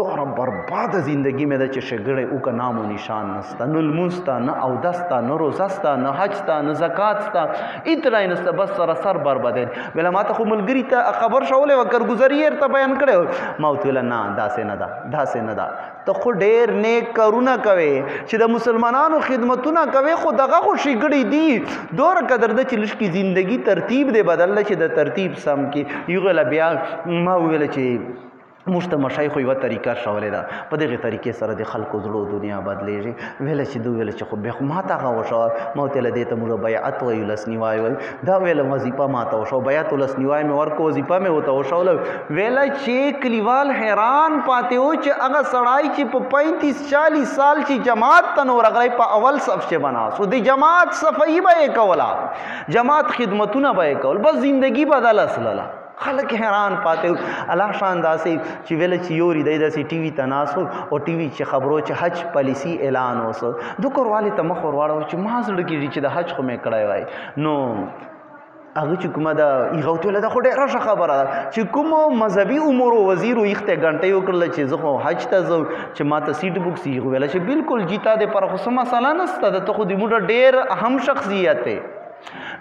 دومره برباده زندگی مې ده چې شګړې وکړه نام و نشان نسته نه لمونځ سته نه اودس سته نه روزه سته نه حج سته نه زکات سته اتنا یې نسته بس سره سر برباده ویله ما ته خو ملګري ته خبر شولی وه کرګوزري یې ورته بیان کړی ما ورته ویله نه داسې نه ده داسې نه ده ته خو ډیر نیک کارونه کوي چې د مسلمانانو خدمتونه کوي خو دغه خو شګړې دي دور قدر د چلش کی زندگی ترتیب دی بدل چې د ترتیب سم کی یو غل بیا ما ویل چې مشته مشایخ یو طریقه شولې ده په دغه طریقې سره د خلکو زړه دنیا بدلېږي ویل چې دوی ویل چې خو به ما تا غو شو ما ته لدې ته موږ بیعت ویل سنیوای ویل دا ویل وظیفه ما ته وشو بیات ولس نیوای مې ورکو وظیفه مې وته وشول ویل چې کلیوال حیران پاتې و چې هغه سړای چې په 35 40 سال چې جماعت ته نور غړی په اول صف چې بنا سو د جماعت صفای به کولا جماعت خدمتونه به کول بس زندگی بدل اسلاله خلک حیران پاتې الله شان داسې چې ویل چې یوري د داسې ټي وي تناسو او ټي وي چې خبرو چې حج پالیسی اعلان اوس د کوروالې ته مخ ورواړو چې ما زړه کې چې د حج خو مې کړای وای نو هغه چې کومه دا یو ته له خو ډیره ښه خبره ده چې کوم مذهبي امور وزیر ویخته غنټه یو کړل چې زه خو حج ته زو چې ما ته سیټ بوک سی ویل چې بالکل جیتا دې پر خو سم مسله نسته ته خو دې موږ ډیر اهم شخصیت دی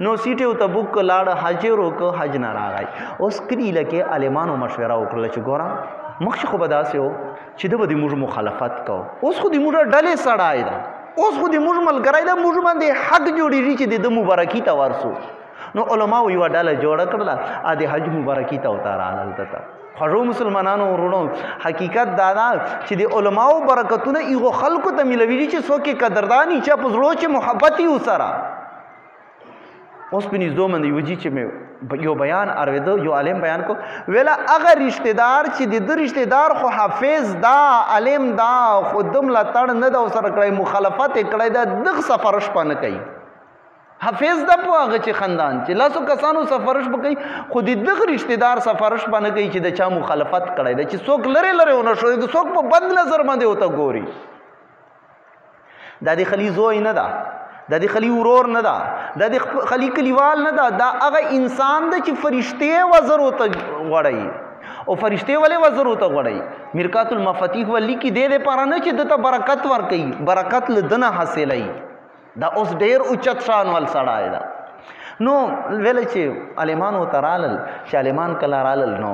نو سیټیو ته بوک لاړ حج روکو حج نه راغی اوس کلی لکه عالمانو مشوره وکړل چې ګورم مخکې خو به داسې و چې د به د موږ مخالفت کو اوس خو د موږ ډلې سړای ده اوس خو د موږ ملګری ده موږ باندې حق جوړیږي چې د مبارکي ته ورسو نو علما یو ډله جوړ کړل ا د حج مبارکي ته وتارانل ته خوږو مسلمانانو ورونو حقیقت دا ده چې د علماو برکتونه ایغو خلکو ته ملوي دي چې څوک یې قدرداني چا په زړو کې محبت یې وسره اوس په نږدو باندې یو جي چې مې یو بیان اورېدو یو عالم بیان کو ویلا هغه رشتہ دار چې د دې رشتہ دار خو حافظ دا عالم دا خودم لا تړ نه دا سره کړی مخالفت کړی دا دغه سفرش پنه کوي حفیظ د په هغه چې خندان چې لاسو کسانو سفارش وکړي خو د دغه رشتہ دار سفارش باندې کوي چې د چا مخالفت کړي د چې څوک لره لره ونه شو د څوک په بند نظر باندې وته ګوري دا د خلی زوی نه ده دا د خلی ورور نه ده دا د خلی کلیوال نه ده دا هغه انسان ده چې فرشته وزر وته غړي او فرشته ولې وزر وته غړي مرکات المفاتيح ولي کې دې لپاره نه چې دته برکت ور کوي برکت لدنه حاصلای دا اوس ډیر اوچت شان ول سړای دا نو ویل چې عالمان و ترالل چې عالمان کله رالل نو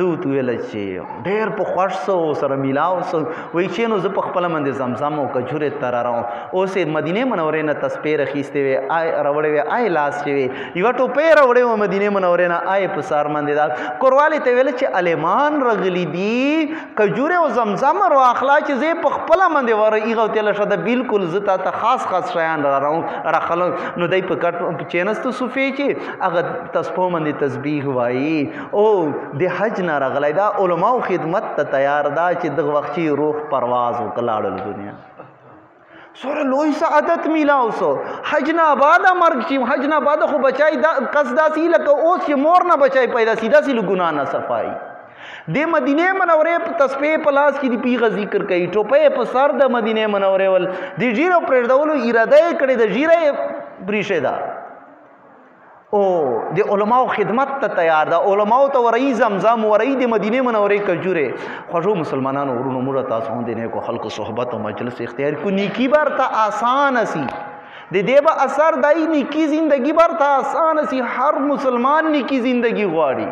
دوی تو ویل چې ډیر په خوښ سو سره میلاو سو وای چې نو زه په خپل مند زمزم او کجوره تر راو اوس مدینه منورې نه تسپیر خيسته وي آی راوړې وي آی لاس شي یو ټوپه راوړې و مدینه منورې نه آی په سار مند دا کورواله ته ویل چې عالمان رغلی دی کجوره او زمزم رو اخلا چې زه په خپل باندې وره ایغه تل شته بالکل زتا ته خاص خاص شیان را راو را خل نو دای په کټ چینست صوفي چې هغه تسبیح باندې تسبیح وایي او د حج نه راغلی دا علما خدمت ته تیار دا چې د وخت روح پرواز وکړل دنیا سره لوی سعادت میلاو سو حج نه آباد مرګ شي حج نه آباد خو بچای دا قص داسي لکه اوس چې مور نه بچای پیدا سي داسي لګنا نه صفای د مدینه منوره په تسبیح په لاس کې د پیغه ذکر کوي ټوپه په سر د مدینه منوره ول د جیرو پرېدولو اراده کړې د جیره بریشه ده او د علماو خدمت ته تیار ده علماو ته ورئی زمزم ورئی د مدینه منورې کجوره خوږو مسلمانانو ورونو موږ تاسو هم د نیکو خلکو صحبت او مجلس اختیار کو نیکی بر ته آسان سی د دې به اثر دای نیکی زندگی بر ته آسان سی هر مسلمان نیکی زندگی غواړي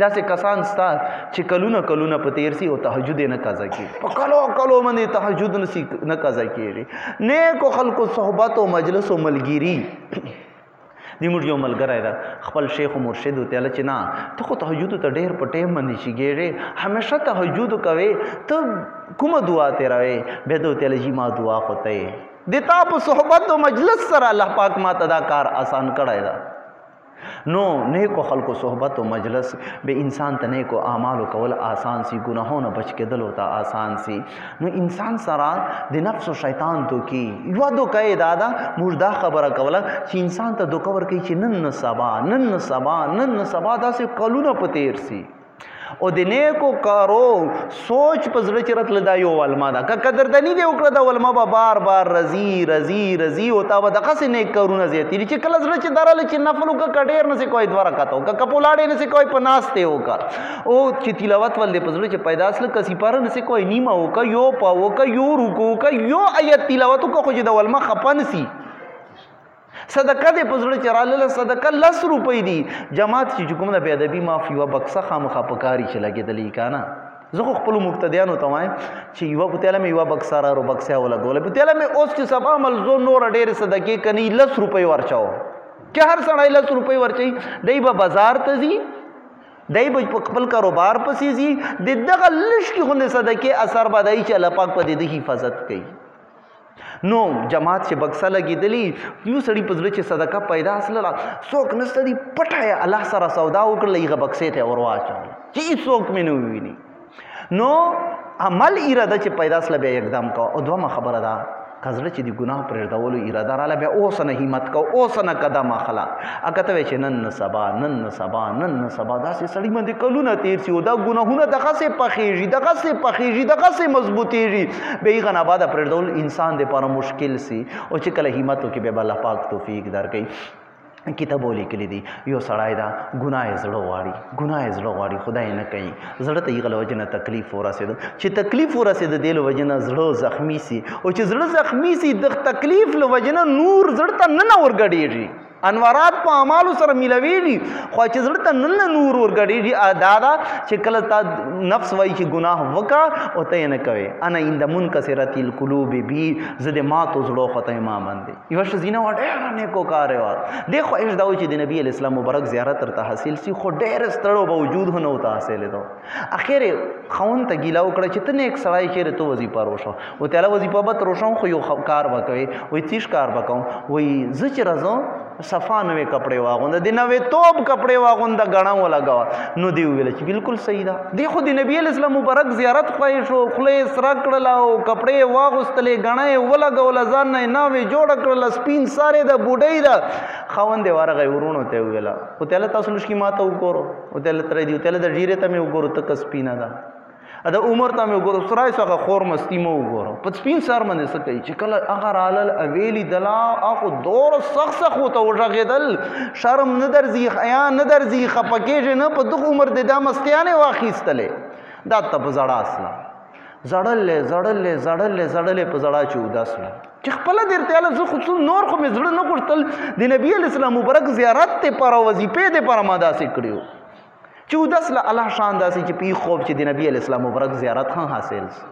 داسې کسان ستا چې کلونه کلونه په تیر سي او تهجد نه قضا کیږي په کلو کلو باندې تهجد نسی نه قضا کیږي نیکو خلکو صحبت او مجلس او ملګری دی موږ یو ملګری دا خپل شیخ او مرشد ته لچ نه ته خو تهجد ته ډیر په ټیم باندې شي ګیره همیشه تهجد کوي ته کومه دعا ته راوي به ته ته لجی ما دعا خوته دتا په صحبت او مجلس سره الله پاک ما تدا کار آسان کړای دا نو نیکو خلکو صحبت او مجلس به انسان ته نیکو اعمال کول آسان سي ګناهونه بچ کېدل او ته آسان سي نو انسان سره د نفس او شیطان تو کی یو دو کای دادا موږ دا خبره کوله چې انسان ته دوکور کوي چې نن نه سبا نن نه سبا نن نه سبا داسې کلونه په تیر سي او د نیکو کارو سوچ په زړه کې راتل دا یو علما ده که قدردانی دی وکړه دا علما به بار بار رضی رضی رضی او تا به دغه سه نیک کارونه زیاتی چې کله زړه چې دراله چې نفل وکړه کډیر نه سي کوی دوه رکعات او که کپولاړې نه سي کوی په ناس ته وکړه او چې تلاوت ول په زړه چې پیدا اصل کسي پاره نه سي کوی نیمه وکړه یو پاو وکړه یو رکو وکړه یو آیت تلاوت وکړه خو چې د علما خپن سي صدقه دې په زړه کې راله صدقه لس روپۍ دي جماعت کې چې کوم د بې ادبي معاف یوه بکسه خامخا په کاري چې لګېدلې که نه زه خو خپلو مقتدیانو ته وایم چې یوه په تیله مې یوه بکسه را رو بکسه ولګوله په تیله مې اوس چې سبا ملزو نوره ډېرې صدقې کنی لس روپۍ ورچاو که هر سړی لس روپۍ ورچوي دی به بازار ته ځي دای به په خپل کاروبار پسې زی د دغه لش کې خوند صدقه اثر بدای چې الله پاک په دې د حفاظت کوي نو جماعت چې بکسه لګېدلی یو سړي په زړه چې صدقه پیدا سلله څوک نسته دي پټه یې الله سره سودا وکړله هغه بکسې ته یې ور واچوله چې هېڅوک مې نه وویني نو عمل اراده چې پیدا سله بیا اقدام کوه او دومه خبره ده کزړه چې دی ګناه پرېږدولو اراده رااله بیا اوس نه همت کو اوس نه قدم اخلا اګه ته چې نن نه سبا نن نه سبا نن نه سبا داسې سړی باندې کلونه تیر سی او دا ګناهونه دغه سه پخېږي دغه سه پخېږي دغه سه مضبوطېږي به یې غنا بعد پر ډول انسان د لپاره مشکل سي او چې کله همت وکړي به الله پاک توفیق درکړي کتاب ولیکلی دی یو سړی دا ګناه زړه واړي ګناه زړه واړي خدای نه کوي زړه ته یې غل وجنه تکلیف ورسېد چې تکلیف ورسېد دی له وجنه زړه زخمی سي او چې زړه زخمی سي د تکلیف له وجنه نور زړه ته نه ورګډېږي انوارات په اعمالو سره ملويږي خو چې زړه ته نن نور ورګړيږي ادا دا چې کله تا نفس وای چې ګناه وکا او ته نه کوي انا عند منکسرت القلوب بي زده ما تو زړه خو ته ما باندې یو شي زینه وړه نه کو کار و د خو اش دا چې د نبی اسلام مبارک زیارت تر حاصل سي خو ډېر ستړو باوجود هنو ته حاصل دو اخر خون ته ګیلا وکړه چې ته نیک سړی خیر ته وظیفه روشو او تعالی وظیفه به روشو خو یو کار وکوي وای تیش کار وکوم وای زه چې راځم صفا نوې کپڑے واغوند د نوې توپ کپڑے واغوند غنا ولګوا نو دی ویل چې بالکل صحیح ده دی خو د نبی اسلام مبارک زیارت خوای شو خله سره کړل او کپڑے واغوستلې غنا ولګول ځان نه نوې جوړ کړل سپین ساره د بوډۍ ده خوند ورغه ورونو ته ویلا او تعالی تاسو لږ کی ماته وکړو او تل تر دې تل د ډیره ته مې وګورو ته کسپینه ده ا د عمر ته مې وګورو سرای څخه خور مستی مو وګورو په سپین سر باندې څه کوي چې کله هغه رالل اویلی دلا اخو دور سخت سخت وته وژغېدل شرم نه درځي حیا نه درځي خپکیږي نه په دغه عمر د دا مستیانه واخیستلې دا ته په زړه اصله زړلې زړلې زړلې زړلې په زړه چې وداس وي چې خپل درته الله زه خو نور خو مې زړه نه غوښتل د نبی اسلام مبارک زیارت ته پر وظیفه دې پر ما داسې کړیو چې وداس له الله شان داسې چې پی خوب چې د نبی اسلام مبارک زیارت هم حاصل سي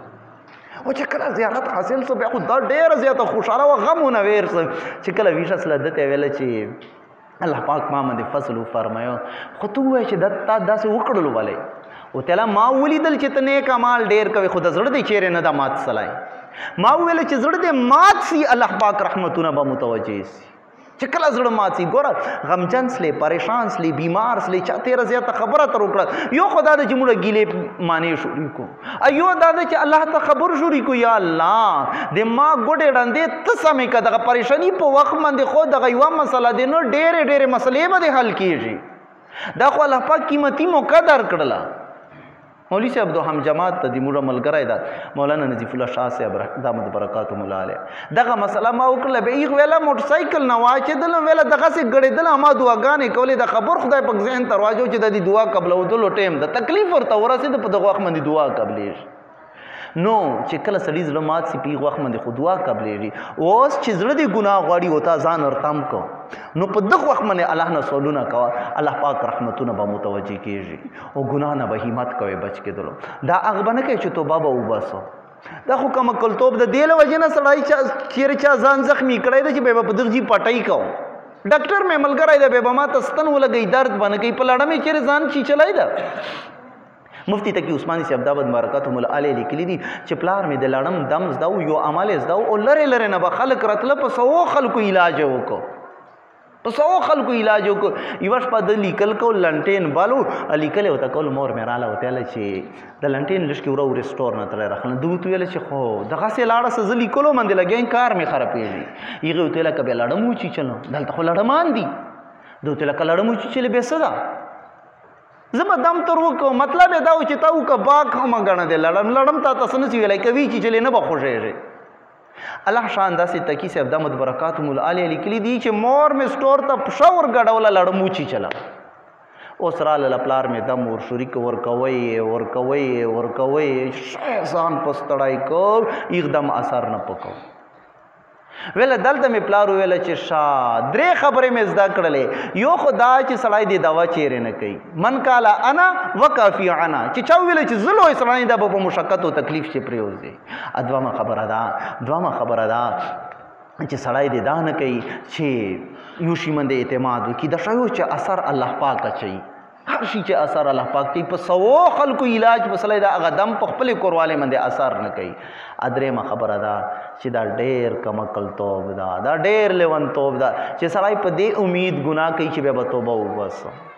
او چې کله زیارت حاصل سو بیا خو دا ډیره زیاته خوشاله او غمونه ویر سو چې کله ویشه سره دته ویل چې الله پاک ما باندې فضل وفرمایو خو ته وای چې دتا داسې وکړلو ولې او تعالی ما ولیدل چې تنه کمال ډیر کوي خود زړه دې چیرې نه د مات سلای ما ویل چې زړه دې مات سي الله پاک رحمتونه به متوجي سي چې کله زړه مات سي ګوره غمجن سلی پریشان سلی بیمار سلی چا تیر زیاته خبره تر وکړه یو خدای دې چې موږ ګیلې معنی شروع کو ایو دا ده چې الله ته خبر جوړی کو یا الله د ما ګډې ډندې ته سمې که دغه پریشانی په وخت باندې خو دغه یوه مسله دی نو ډېرې ډېرې مسلې به دې حل کیږي دا خو الله پاک قیمتي موقع درکړله مولوی صاحب دو هم جماعت ته د موږ ملګری ده مولانا نظیف الله شاه صاحب رحمت برکات مولا علیه دغه مسله ما وکړه به یې ویله موټر سایکل نه واچېدل ویله دغه سي ګړېدل ما دعاګانې کولې د خبر خدای په ذهن ته راځو چې د دې دعا قبلولو ټیم د تکلیف ورته ورسېد په دغه وخت باندې دعا قبلې نو چې کله سړی زړه مات سي په وخت باندې خدوا قبلېږي اوس چې زړه دی ګناه غواړي او تا ځان ورتم کو نو په دغه وخت باندې الله نه سوالونه کوه الله پاک رحمتونه به متوجي کیږي او ګناه نه به همت کوي بچ کېدلو دا هغه باندې چې توبه به وباسو دا خو کوم کلتوب د دیل وجنه سړای چې چیر چا ځان زخمی کړی دی چې به په دغه جی پټای کو ډاکټر مې ملګری دی به ما تستن ولګی درد باندې کوي په لړمې چیر ځان چی چلای دا مفتی تقی عثماني صاحب داود برکاتهم الاله لیکلی دي چې پلار مې د لړم دم زداو یو عمل زداو او لره لره نه به خلک راتله په سو خلکو علاج وکړو په سو خلکو علاج وکړو یو شپه د لیکل کو لنټین بالو لیکل وته کول مور مې رااله وته ل چې د لنټین لشکې ورو ریسټور نه تر راخنه دوت ویل چې خو دغه سه لاړه سه زلی کولو مند لګین کار مې خرابېږي یغه وته لکه به لړمو چی چلو دلته خو لړمان دي دوت لکه لړمو چی چلی به صدا زما دم تر وکړو مطلب دا و چې تا وک باک هم غنه دې لړم لړم تا تاسو نه سی ویلای کوي چې چلی نه بخوږي الله شان داسې تکی صاحب د مد برکات مول علی لیکلی دی چې مور می سٹور ته پښه ور غډول لړمو چی چلا اوس را لاله پلار می د مور شریک ور کوي ور کوي ور کوي ځان پستړای کو اقدم اثر نه پکو ویل دلته می پلار ویل چې شا درې خبرې می زده کړلې یو خدا چې سړای دی دوا چیرې نه کوي من کالا انا وکافی انا چې چا ویل چې زلو اسلام د په مشقت او تکلیف شي پریوځي ادوامه خبره ده دوامه خبره ده چې سړی دې دا نه کوي چې یو شي باندې اعتماد وکړي د شیو چې اثر الله پاک ته چي هر شي چې اثر الله پاک کوي په سو خلکو علاج مسله دا هغه دم په خپل کورواله باندې اثر نه کوي ادرې ما خبره ده چې دا ډېر کم عقل توب ده دا ډېر لیوان توب ده چې سړی په دې امید ګناه کوي چې به توبه وباسي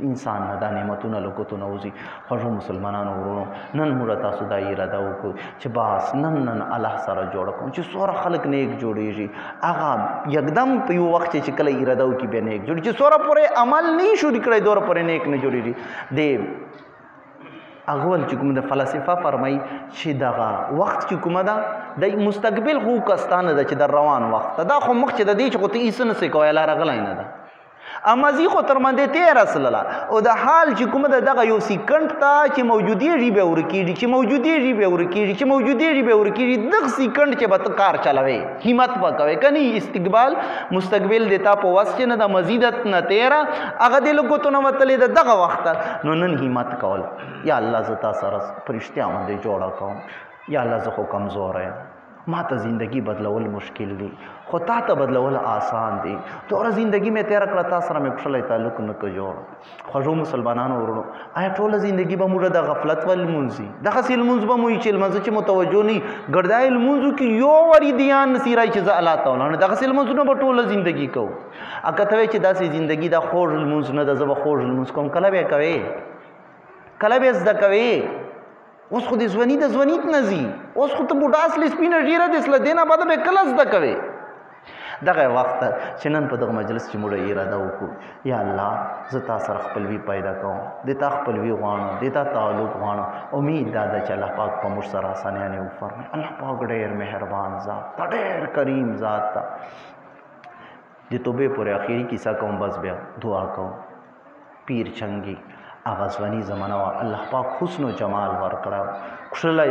انسان نه دا نعمتونه له ګوتو نه وځي خوږو مسلمانانو ورونو نن موږ تاسو دا اراده وکړو چې باس نن نن الله سره جوړ کوم چې سوره خلک نیک جوړیږي هغه یکدم په یو وخت چې کله اراده وکړي به نیک جوړ چې سوره پورې عمل نه شو کړی دور پورې نیک نه جوړیږي د اغول چې کوم د فلسفه فرمای چې دغه وخت چې کومه ده د مستقبل خو کستانه ده چې د روان وخت دا خو مخ چې د دې چې خو ته یې سن سې کوی لار غلای نه ده امازی خو تر مندې تیر اصللا او د حال چې کومه د دغه یو سیکنډ ته چې موجودی ری به ورکیږي چې موجودی ری به ورکیږي چې موجودی ری به ورکیږي دغه سیکنډ کې به ته کار چلوي همت وکوي کني استقبال مستقبل دیتا په واسه چې نه د مزیدت نه تیر هغه د لګو ته نه وتلې د دغه وخت نو نن همت کول یا الله زتا سره پرشتیا باندې جوړه کوم یا الله زه خو کمزور یم ما ته زندگی بدلول مشکل دي خو تا ته بدلول آسان دي دوره زندگی مې تیر کړه تا سره مې پښلې تعلق نه کو جوړ خوږو مسلمانانو ورونو آیا ټول زندگی به موږ د غفلت ول مونږي د خسیل مونږ به موږ چې مونږ چې متوجه نه ګرځایل مونږ کې یو وری دیان نصیرای چې زه الله تعالی نه د خسیل مونږ نه به ټول زندگی کو اګه ته چې داسې زندگی د خوږ مونږ نه د زبه خوږ مونږ کوم کله به کوي کله به زده کوي اوس خو د ځواني د ځواني نه زی اوس خو ته بوډا اصلي سپینه ډیره د اصله دینه بعد به کله زده کوي دغه وخت چې نن په دغه مجلس کې موږ اراده وکړو یا الله زه تا سره خپلوي پیدا کوم د تا خپلوي غواړم د تا تعلق غواړم امید دا ده چې الله پاک په موږ سره اسانیانې وفرمایي الله پاک ډېر مهربان ذات ته ډېر کریم ذات ته د توبې پورې اخیری کیسه کوم بس بیا دعا کوم پیر چنګي هغه ځواني زمانه وه الله پاک حسن او جمال ورکړه کښلی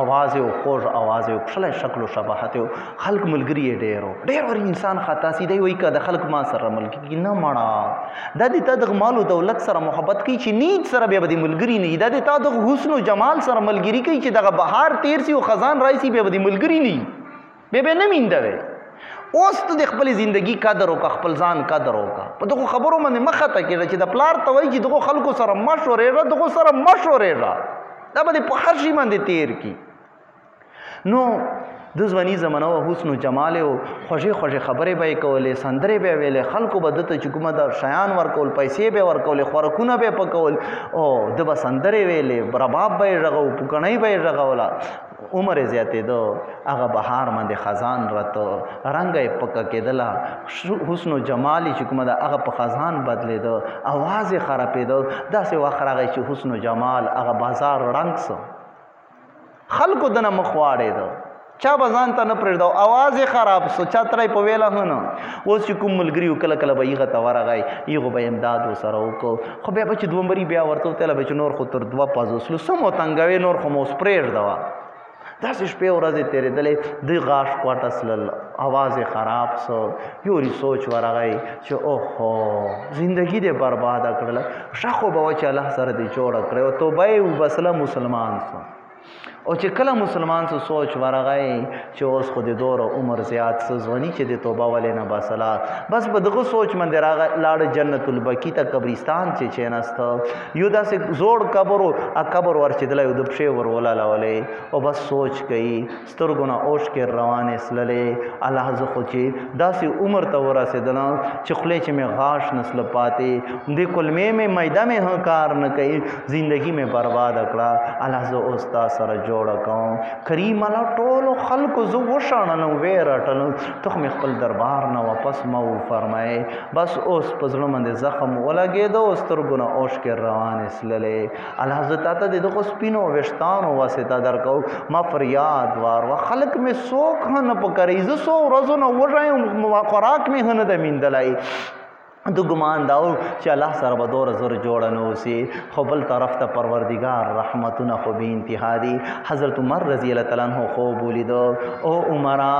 اواز او خوږ اواز او کښلی شکل او شباحت او خلق ملګری ډیرو ډیر ور انسان خطا سي دی وای که د خلق ما سره ملګری نه مړه د دې ته د مال او دولت سره محبت کوي چې نیت سره به د ملګری نه د دې ته د حسن او جمال سره ملګری کوي چې دغه بهار تیر سي او خزان راځي به د ملګری نه به به نه میندوي اوس ته د خپل ژوندۍ قدر او خپل ځان قدر وکا په دغه خبرو باندې مخه ته کېږي چې د پلار ته وایي چې دغه خلکو سره مشورې را دغه سره مشورې را دا به په هر شي باندې تیر کی نو د ځواني زمانه او حسن او جمال او خوشي خوشي خبرې به کولې سندرې به ویلې خلکو به دته چې کومه د شیان ورکول پیسې به ورکول خورکونه به پکول او د به سندرې ویلې رباب به رغو پکنۍ به رغولا عمر یې زیاتېده هغه بهار باندې خزان راته رنګ یې پکه کېدله حسن و جمال چې کومه ده هغه په خزان بدلېده اواز یې خرابېده داسې وخت راغی چې حسن و جمال هغه بازار رنګ سو خلکو دنه مخ واړېده چا به ځان ته نه پرېږدو اواز یې خراب سو چا ترای په ویله هم نه اوس چې کوم ملګري کله کله به یغه ته ورغی یغه به امداد وسره وکړو خو بیا به چې دوه مري بیا ورته وتله به چې نور خو تر دوه پنځوسلو څه مو تنګوې نور خو مو اوس پرېږده وه داسې شپې ورځې تېرېدلې دوی غاښ کوټه سلل اواز یې خراب سو یوري سوچ ورغی چې اوهو زندگی دې برباده کړله ښه خو به وه چې الله سره دې جوړه کړې او توبه یې وبسله مسلمان سو او چې کله مسلمان څه سوچ ورغی چې اوس خو د دور عمر زیات څه ځونی چې د توبه ولې نه بسلا بس په دغه سوچ من دراغه لاړ جنت البقی ته قبرستان چې چیناست یو داسې زوړ قبر او قبر ورچدل یو د پښې ور ولاله ولې او بس سوچ کوي سترګو نه اوښکې روانې سللې الله زه خو چې داسې عمر ته ورسېدلم چې خولې چې مې غاښ نسله پاتې دې کلمې مې میده مې هم کار نه کوي زندگی مې برباد کړه الله زه اوس تا سره جوړه کوم کریم الله ټولو خلکو زه وشاڼلم وې رټلم ته مې خپل دربار نه واپس مو فرمایې بس اوس په زړه باندې زخم ولګېده او سترګو نه اوښکې روانې سللې الله حضرت ته د دغه سپینو وشتانو واسطه درکو ما فریاد وار و خلق می سوک نه پکرې ز سو ورځو نه وژایم خوراک می نه د میندلای د ګمان داو چې الله سره به دور زر جوړ نه وسی خو بل طرف ته پروردگار رحمتونه خو به انتها دي حضرت عمر رضی الله تعالی عنہ خوب ولید او عمره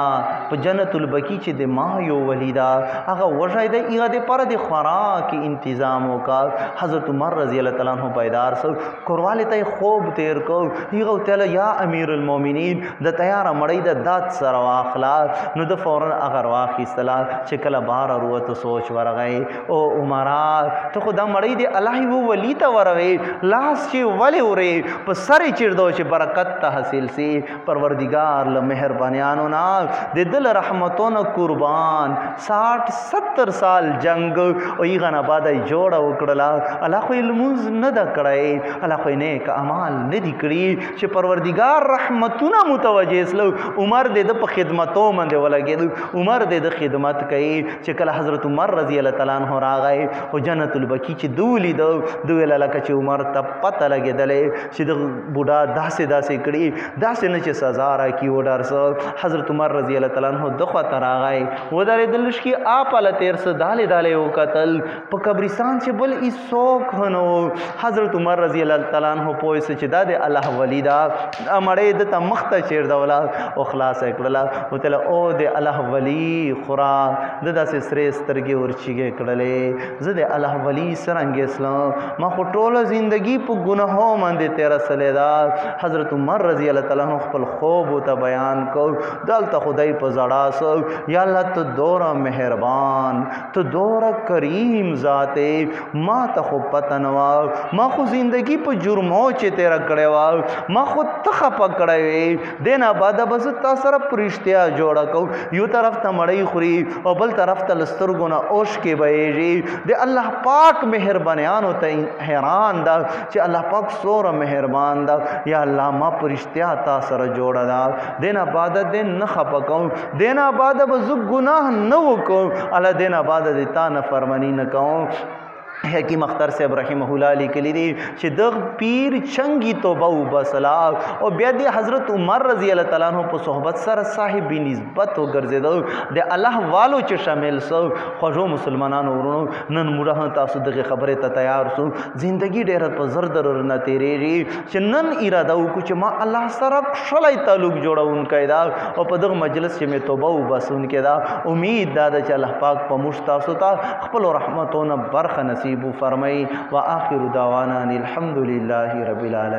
په جنت البقیع چې د ما یو ولیدا هغه وژای د ایغه د پر د خوراک تنظیم وکا حضرت عمر رضی الله تعالی عنہ بیدار سو کورواله ته خوب تیر کو ایغه تعالی یا امیر المؤمنین د تیار مړی د دات سره واخلا نو د فورن اگر واخیستلا چې کله بار وروته سوچ ورغی او عمرا ته خو دا مړی دی الله وو ولی ته وروي لاس چې ولی اوري په سر چیر دو چې برکت ته حاصل سي پروردگار له مهربانيانو نا د دل رحمتونو قربان 60 70 سال جنگ او یغه نه بعد جوړ وکړلا الله خو لمونز نه د کړای الله خو نه ک اعمال نه دی کړی چې پروردگار رحمتونه متوجه اسلو عمر د په خدمتو باندې ولګید عمر د خدمت کوي چې کله حضرت عمر رضی الله تعالی عنہ راغی او جنت البقیع چې دولی دو دوی لکه چې عمر ته پته لګېدلې چې د بوډا داسې داسې کړي داسې نه چې سزا راکړي و ډار سره حضرت عمر رضی الله تعالی عنہ دخوا ته راغی ودرېدل شي آپله تیر سه دالې دالې وکتل په قبرستان چې بل هیڅوک نه و حضرت عمر رضی الله تعالی عنہ پوه سو چې دا د الله ولی دا مړې د ته مخ ته چیر دا ولا او خلاص کړله او تل او د الله ولی خورا د داسې سرې سترګې ورچیږي کړلې زه د الله ولی سرنګ اسلام ما خو ټوله زندگی په ګناهو باندې تیر سلې دا حضرت عمر رضی الله تعالی عنہ خپل خوب ته بیان کو دلته خدای په زړه سو یا الله ته دورا مهربان ته دوره کریم ذات ما ته خو پته نه وا ما خو زندگی په جرمو چې تیر کړې وا ما خو تخ پکړې وې دین آباد بس تا سره پرشتیا جوړ کو یو طرف ته مړی خوري او بل طرف ته لسترګونه اوش کې بهږي د الله پاک مهربانيانو ته حیران ده چې الله پاک سوره مهربان ده یا الله ما پرشتیا تا سره جوړ ده دین آباد دین نه خپکم دینا بعد به زه ګناه نه وکوم الله دینا بعد دې تا نه فرمانی نه کوم حکیم اختر صاحب رحمه الله لیکلی دی چې د پیر چنګي توبه وبسلا او بیا د حضرت عمر رضی الله تعالی عنہ په صحبت سره صاحب نسبت وګرځیدو د الله والو چې شامل سو خوږو مسلمانانو ورونو نن موږ تاسو دغه خبره ته تیار سو زندگی ډیره په زر درر نه تیریږي چې نن اراده وکړو چې ما الله سره کښلای تعلق جوړونکی دا او په دغه مجلس کې مې توبه وباسونکی دا امید دا ده چې الله پاک په موږ تاسو ته خپل رحمتونه برخه نصیب وفرمایي واخر دعوانا الحمد لله رب العالمین